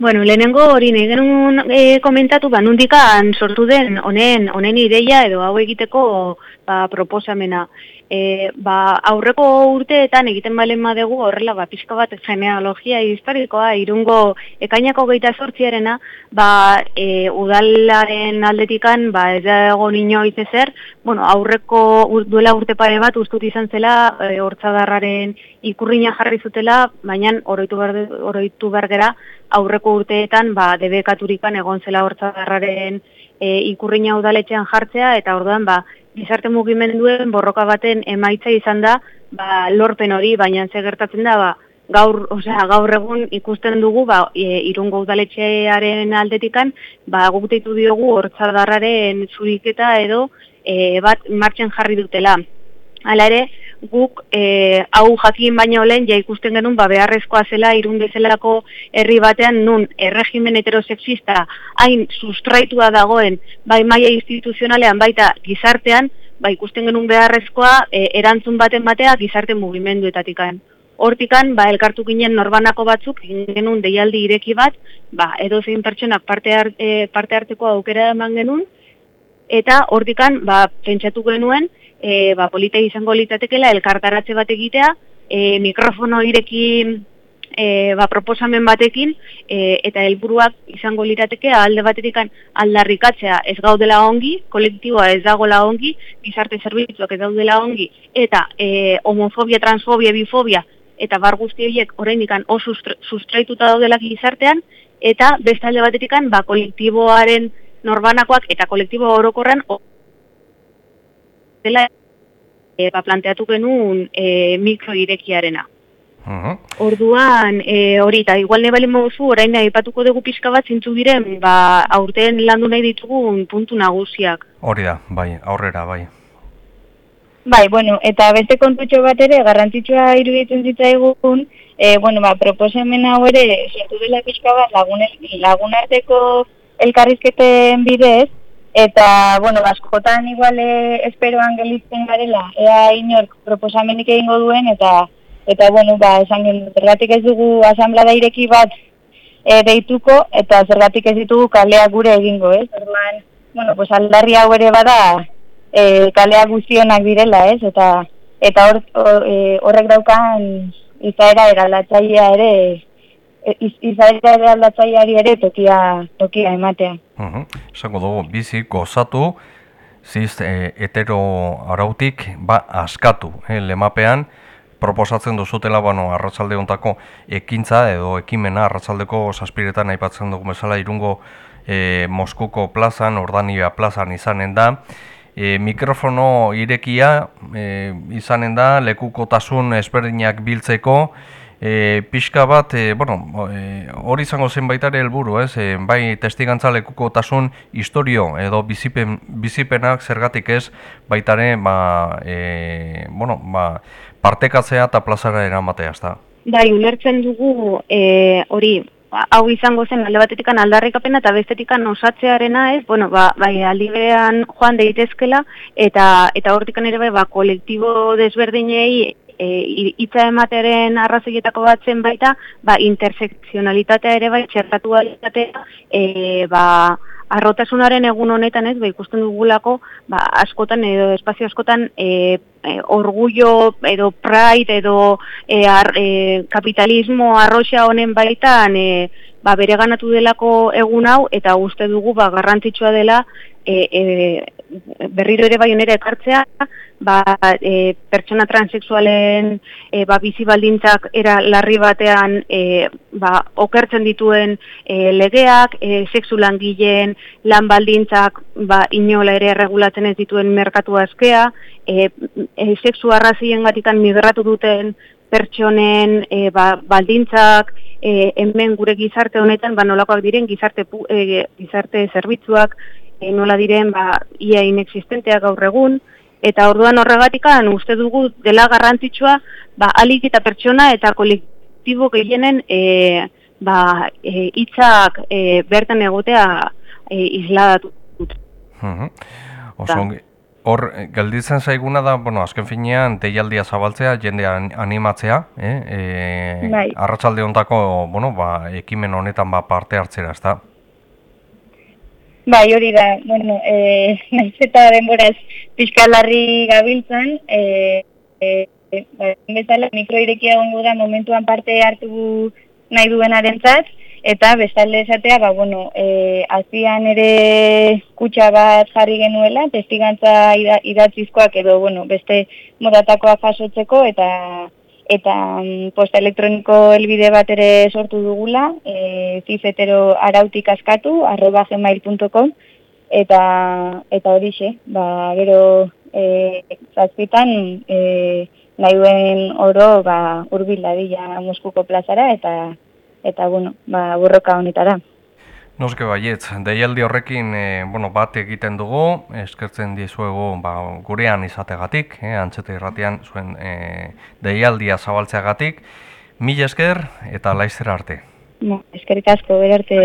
Bueno, lehenengo hori nahi genuen e, komentatu, ba, nundikan sortu den honen honen ideia edo hau egiteko ba, proposamena. E, ba, aurreko urteetan egiten balen madegu horrela ba, pixka bat genealogia historikoa irungo ekainako geita sortziarena ba, e, udalaren aldetikan ba, ez dago nino zer, bueno, aurreko duela urte pare bat ustut izan zela e, hortzadarraren ikurriña jarri zutela, baina oroitu, oroitu bergera aurreko urteetan ba, debekaturikan egon zela hortzadarraren e, ikurriña udaletxean jartzea eta orduan ba, gizarte mugimenduen borroka baten emaitza izan da ba, lorpen hori, baina ze gertatzen da ba, gaur, osea, gaur egun ikusten dugu ba, e, irungo udaletxearen aldetikan ba, gukuteitu diogu hortzadarraren zuriketa edo e, bat martxen jarri dutela. Hala ere, guk e, hau jakin baino lehen ja ikusten genuen ba beharrezkoa zela irun bezalako herri batean nun erregimen heterosexista hain sustraitua dagoen bai maila instituzionalean baita gizartean ba ikusten genuen beharrezkoa e, erantzun baten batea gizarte mugimenduetatikan. Hortikan, ba, elkartu ginen norbanako batzuk, genuen deialdi ireki bat, ba, edo zein pertsonak parte, e, parte harteko aukera eman genuen, eta hortikan, ba, pentsatu genuen, e, ba, polita izango litatekela elkartaratze bat egitea, e, mikrofono irekin e, ba, proposamen batekin, e, eta helburuak izango lirateke alde batetik aldarrikatzea. Ez gaudela ongi, kolektiboa ez dagoela ongi, gizarte zerbitzuak ez daudela ongi, eta e, homofobia, transfobia, bifobia, eta bar guzti horiek oraindik oso sustraituta daudela gizartean, eta beste alde batetik ba, kolektiboaren norbanakoak eta kolektibo orokorren dela e, ba, planteatu genuen e, mikro irekiarena. Orduan, e, hori, eta igual ne balen mozu, orain nahi patuko dugu pixka bat zintzu diren, ba, aurten landu nahi ditugun puntu nagusiak. Hori da, bai, aurrera, bai. Bai, bueno, eta beste kontutxo bat ere, garrantzitsua iruditzen zitzaigun, e, bueno, ba, proposamen hau ere, zentu dela pixka bat, lagunarteko elkarrizketen bidez, Eta, bueno, askotan igual eh, esperoan gelitzen garela, ea inork proposamenik egingo duen, eta, eta bueno, ba, esan gen, zergatik ez dugu asamblea ireki bat e, deituko, eta zergatik ez ditugu kalea gure egingo, ez? Erman, bueno, pues aldarri hau ere bada e, kalea guztionak direla, ez? Eta, eta hor, horrek daukan izaera eralatzaia ere, izaera eraldatzaiari ere tokia, tokia ematea. Uh Esango dugu, bizi gozatu, ziz e, hetero arautik, ba, askatu, eh, lemapean, proposatzen duzutela, bueno, arratsalde hontako ekintza edo ekimena arratsaldeko saspiretan aipatzen dugu bezala irungo e, Moskuko plazan, Ordania plazan izanen da, e, mikrofono irekia e, izanen da, lekukotasun ezberdinak biltzeko, E, pixka bat, e, bueno, e, hori izango zen baita ere helburu, ez? E, bai testigantza lekuko tasun historio edo bizipen, bizipenak zergatik ez baitare ba, e, bueno, ba, partekatzea eta plazara eramatea, ez da? Bai, ulertzen dugu e, hori, hau izango zen alde batetik aldarrikapena eta bestetikan osatzearena ez, bueno, ba, bai, aldi berean joan deitezkela eta eta hortikan ere bai, ba, kolektibo desberdinei e, itza ematearen arrazoietako batzen baita, ba, intersekzionalitatea ere bai, txertatu alitatea, e, ba, arrotasunaren egun honetan ez, ba, ikusten dugulako, ba, askotan edo espazio askotan e, e, orgullo edo pride edo e, ar, e, kapitalismo arroxa honen baitan e, ba, bere ganatu delako egun hau eta uste dugu ba, garrantzitsua dela e, e, berriro ere bai onera ekartzea ba, e, pertsona transexualen e, ba, bizi baldintzak era larri batean e, ba, okertzen dituen e, legeak, e, sexu langileen lan baldintzak ba, inola ere regulatzen ez dituen merkatu azkea, e, e, sexu arrazien gatikan migratu duten pertsonen e, ba, baldintzak e, hemen gure gizarte honetan ba, nolakoak diren gizarte, e, gizarte zerbitzuak e, nola diren ba, ia inexistenteak gaur egun, eta orduan horregatikan uste dugu dela garrantzitsua ba, alik eta pertsona eta kolektibo gehienen e, ba, e, itzak e, bertan egotea e, isladatu. Uh -huh. Hor, eh, gelditzen zaiguna da, bueno, azken finean, deialdia zabaltzea, jende an- animatzea, eh? E, Bai. Arratsalde hontako, bueno, ba, ekimen honetan ba, parte hartzera, ezta? Bai, hori da, bueno, e, naiz eta denboraz pixkalarri gabiltzan, e, e, e, ba, bezala mikroirekia egongo da momentuan parte hartu nahi duenarentzat, eta bestalde esatea, ba, bueno, e, azian ere kutsa bat jarri genuela, testigantza ida, idatzizkoak edo, bueno, beste modatakoa jasotzeko, eta eta mm, posta elektroniko helbide bat ere sortu dugula, e, zifetero arautik askatu, arroba gmail.com, eta, eta horixe, ba, gero e, zazpitan e, nahi duen oro ba, urbil dadila Moskuko plazara, eta, eta bueno, ba, burroka honetara. Noske baietz, deialdi horrekin e, bueno, bat egiten dugu, eskertzen dizuegu ba, gurean izategatik, eh, antxete irratian zuen e, deialdia zabaltzeagatik, mila esker eta laizera arte. Ba, eskerrik asko, berarte.